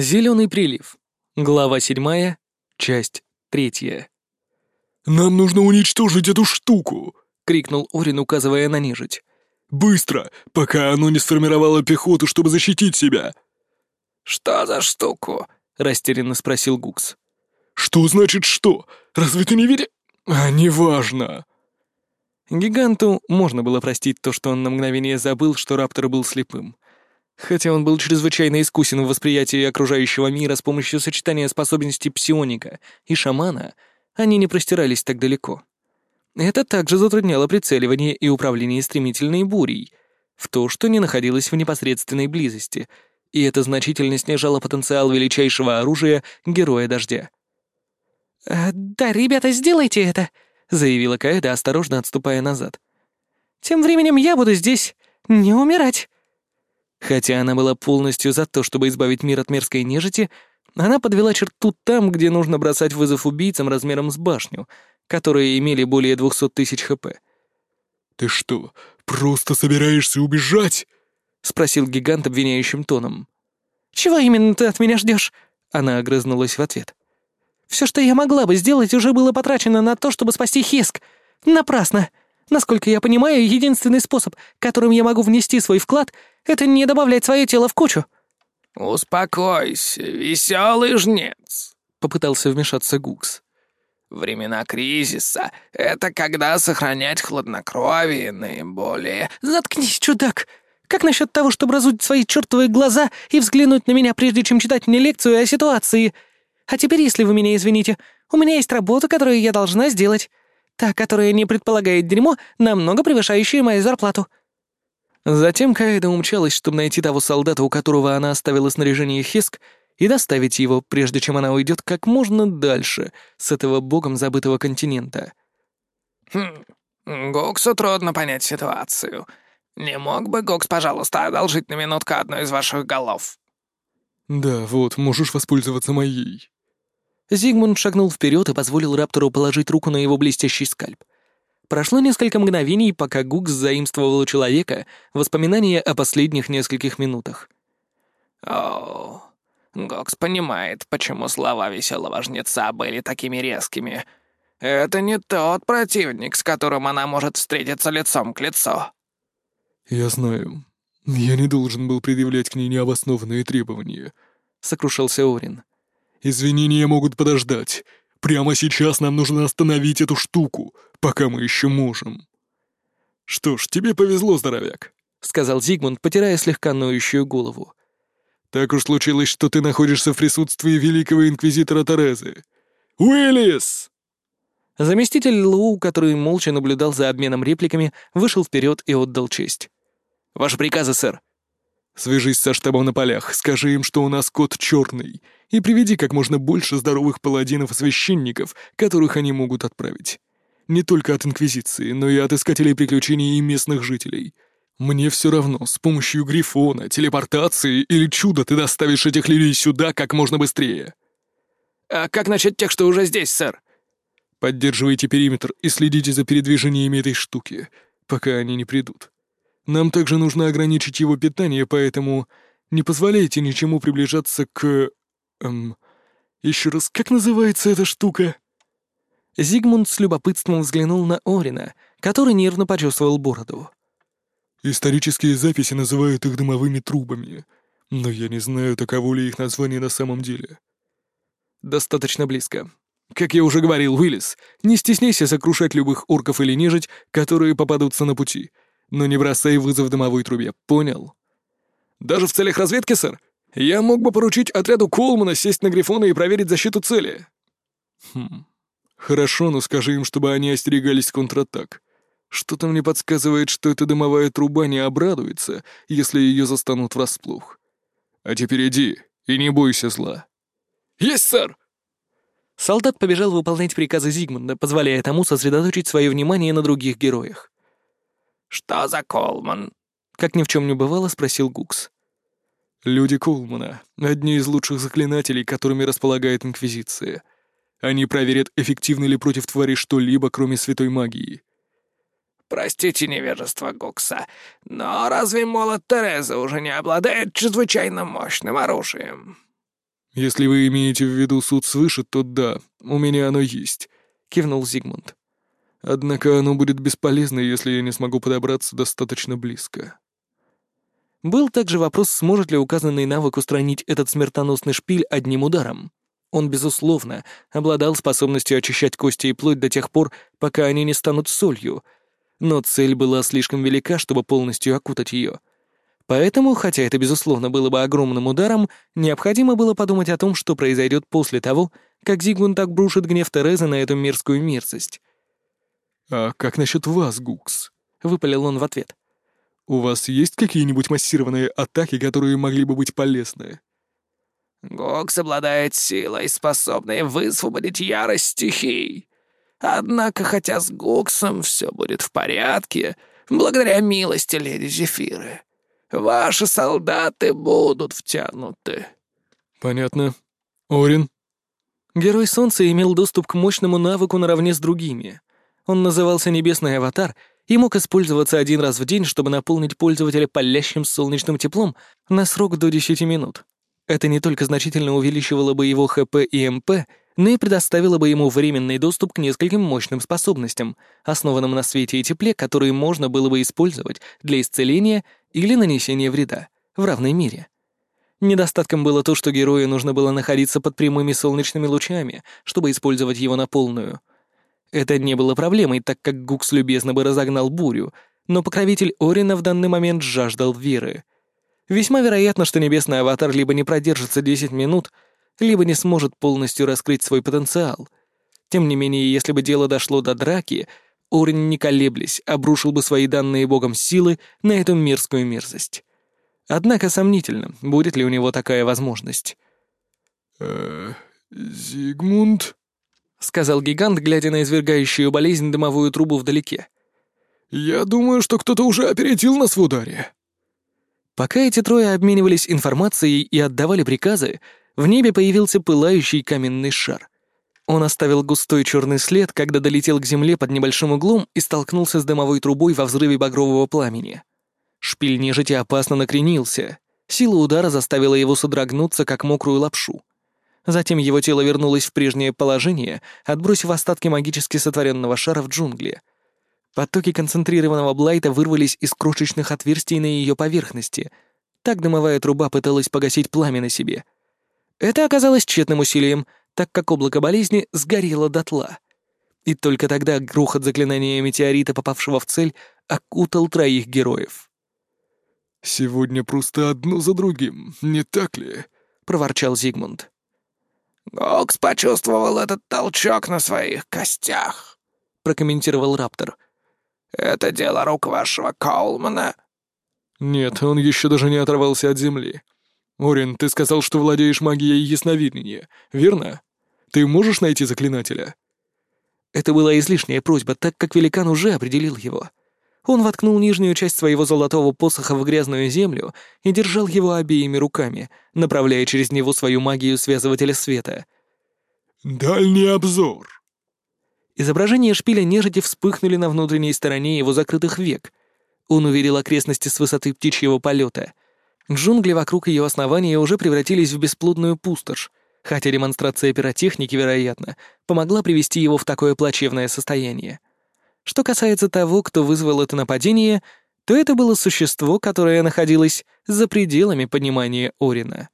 Зеленый прилив. Глава седьмая, часть третья. «Нам нужно уничтожить эту штуку!» — крикнул Орин, указывая на нежить. «Быстро, пока оно не сформировало пехоту, чтобы защитить себя!» «Что за штуку?» — растерянно спросил Гукс. «Что значит что? Разве ты не видишь? А, неважно!» Гиганту можно было простить то, что он на мгновение забыл, что Раптор был слепым. Хотя он был чрезвычайно искусен в восприятии окружающего мира с помощью сочетания способностей псионика и шамана, они не простирались так далеко. Это также затрудняло прицеливание и управление стремительной бурей, в то, что не находилось в непосредственной близости, и это значительно снижало потенциал величайшего оружия Героя Дождя. «Э, «Да, ребята, сделайте это!» — заявила Каэда, осторожно отступая назад. «Тем временем я буду здесь, не умирать!» Хотя она была полностью за то, чтобы избавить мир от мерзкой нежити, она подвела черту там, где нужно бросать вызов убийцам размером с башню, которые имели более двухсот тысяч хп. «Ты что, просто собираешься убежать?» — спросил гигант обвиняющим тоном. «Чего именно ты от меня ждешь? Она огрызнулась в ответ. «Все, что я могла бы сделать, уже было потрачено на то, чтобы спасти Хеск. Напрасно. Насколько я понимаю, единственный способ, которым я могу внести свой вклад, это не добавлять свое тело в кучу». «Успокойся, веселый жнец», — попытался вмешаться Гукс. «Времена кризиса — это когда сохранять хладнокровие наиболее...» «Заткнись, чудак! Как насчет того, чтобы разуть свои чертовые глаза и взглянуть на меня, прежде чем читать мне лекцию о ситуации? А теперь, если вы меня извините, у меня есть работа, которую я должна сделать. Та, которая не предполагает дерьмо, намного превышающее мою зарплату». Затем Каэда умчалась, чтобы найти того солдата, у которого она оставила снаряжение Хеск, и доставить его, прежде чем она уйдет как можно дальше с этого богом забытого континента. «Хм, Гоксу трудно понять ситуацию. Не мог бы Гокс, пожалуйста, одолжить на минутку одну из ваших голов?» «Да, вот, можешь воспользоваться моей». Зигмунд шагнул вперед и позволил Раптору положить руку на его блестящий скальп. Прошло несколько мгновений, пока Гукс заимствовал у человека воспоминания о последних нескольких минутах. «О, Гокс понимает, почему слова веселого жнеца были такими резкими. Это не тот противник, с которым она может встретиться лицом к лицу». «Я знаю. Я не должен был предъявлять к ней необоснованные требования», — сокрушался Орин. «Извинения могут подождать. Прямо сейчас нам нужно остановить эту штуку, пока мы еще можем». «Что ж, тебе повезло, здоровяк», — сказал Зигмунд, потирая слегка ноющую голову. «Так уж случилось, что ты находишься в присутствии великого инквизитора Терезы. Уиллис!» Заместитель Лу, который молча наблюдал за обменом репликами, вышел вперед и отдал честь. «Ваши приказы, сэр», Свяжись со штабом на полях, скажи им, что у нас кот черный, и приведи как можно больше здоровых паладинов и священников, которых они могут отправить. Не только от Инквизиции, но и от искателей приключений и местных жителей. Мне все равно, с помощью грифона, телепортации или чуда ты доставишь этих людей сюда как можно быстрее. А как насчет тех, что уже здесь, сэр? Поддерживайте периметр и следите за передвижениями этой штуки, пока они не придут. Нам также нужно ограничить его питание, поэтому не позволяйте ничему приближаться к... Эм... Еще раз, как называется эта штука?» Зигмунд с любопытством взглянул на Орина, который нервно почувствовал бороду. «Исторические записи называют их дымовыми трубами, но я не знаю, таково ли их название на самом деле». «Достаточно близко. Как я уже говорил, Уиллис, не стесняйся сокрушать любых орков или нежить, которые попадутся на пути, но не бросай вызов дымовой трубе, понял? Даже в целях разведки, сэр? Я мог бы поручить отряду Колмана сесть на Грифона и проверить защиту цели. Хм. Хорошо, но скажи им, чтобы они остерегались контратак. Что-то мне подсказывает, что эта дымовая труба не обрадуется, если ее застанут врасплох. А теперь иди и не бойся зла. Есть, сэр! Солдат побежал выполнять приказы Зигмунда, позволяя тому сосредоточить свое внимание на других героях. «Что за Колман?» — как ни в чем не бывало, спросил Гукс. «Люди Колмана — одни из лучших заклинателей, которыми располагает Инквизиция. Они проверят, эффективно ли против твари что-либо, кроме святой магии». «Простите невежество Гукса, но разве молот Тереза уже не обладает чрезвычайно мощным оружием?» «Если вы имеете в виду суд свыше, то да, у меня оно есть», — кивнул Зигмунд. «Однако оно будет бесполезно, если я не смогу подобраться достаточно близко». Был также вопрос, сможет ли указанный навык устранить этот смертоносный шпиль одним ударом. Он, безусловно, обладал способностью очищать кости и плоть до тех пор, пока они не станут солью, но цель была слишком велика, чтобы полностью окутать ее. Поэтому, хотя это, безусловно, было бы огромным ударом, необходимо было подумать о том, что произойдет после того, как Зигмунд обрушит гнев Терезы на эту мерзкую мерзость. «А как насчет вас, Гукс?» — выпалил он в ответ. «У вас есть какие-нибудь массированные атаки, которые могли бы быть полезны?» «Гукс обладает силой, способной высвободить ярость стихий. Однако, хотя с Гуксом все будет в порядке, благодаря милости леди Зефиры, Ваши солдаты будут втянуты». «Понятно. Орин?» Герой Солнца имел доступ к мощному навыку наравне с другими. Он назывался Небесный Аватар и мог использоваться один раз в день, чтобы наполнить пользователя палящим солнечным теплом на срок до 10 минут. Это не только значительно увеличивало бы его ХП и МП, но и предоставило бы ему временный доступ к нескольким мощным способностям, основанным на свете и тепле, которые можно было бы использовать для исцеления или нанесения вреда в равной мере. Недостатком было то, что герою нужно было находиться под прямыми солнечными лучами, чтобы использовать его на полную. Это не было проблемой, так как Гукс любезно бы разогнал бурю, но покровитель Орина в данный момент жаждал веры. Весьма вероятно, что небесный аватар либо не продержится 10 минут, либо не сможет полностью раскрыть свой потенциал. Тем не менее, если бы дело дошло до драки, Орин, не колеблясь, обрушил бы свои данные богом силы на эту мерзкую мерзость. Однако сомнительно, будет ли у него такая возможность. «Э, Зигмунд?» — сказал гигант, глядя на извергающую болезнь дымовую трубу вдалеке. «Я думаю, что кто-то уже опередил нас в ударе». Пока эти трое обменивались информацией и отдавали приказы, в небе появился пылающий каменный шар. Он оставил густой черный след, когда долетел к земле под небольшим углом и столкнулся с дымовой трубой во взрыве багрового пламени. Шпиль нежити опасно накренился. Сила удара заставила его содрогнуться, как мокрую лапшу. Затем его тело вернулось в прежнее положение, отбросив остатки магически сотворенного шара в джунгли. Потоки концентрированного блайта вырвались из крошечных отверстий на ее поверхности. Так дымовая труба пыталась погасить пламя на себе — это оказалось тщетным усилием, так как облако болезни сгорело дотла. И только тогда грохот заклинания метеорита, попавшего в цель, окутал троих героев. «Сегодня просто одно за другим, не так ли?» — проворчал Зигмунд. «Гокс почувствовал этот толчок на своих костях», — прокомментировал Раптор. «Это дело рук вашего Коулмана». «Нет, он еще даже не оторвался от земли. «Орин, ты сказал, что владеешь магией ясновидения, верно? Ты можешь найти заклинателя?» Это была излишняя просьба, так как великан уже определил его. Он воткнул нижнюю часть своего золотого посоха в грязную землю и держал его обеими руками, направляя через него свою магию связывателя света. «Дальний обзор!» Изображения шпиля нежити вспыхнули на внутренней стороне его закрытых век. Он увидел окрестности с высоты птичьего полета — Джунгли вокруг ее основания уже превратились в бесплодную пустошь, хотя демонстрация пиротехники, вероятно, помогла привести его в такое плачевное состояние. Что касается того, кто вызвал это нападение, то это было существо, которое находилось за пределами понимания Орина.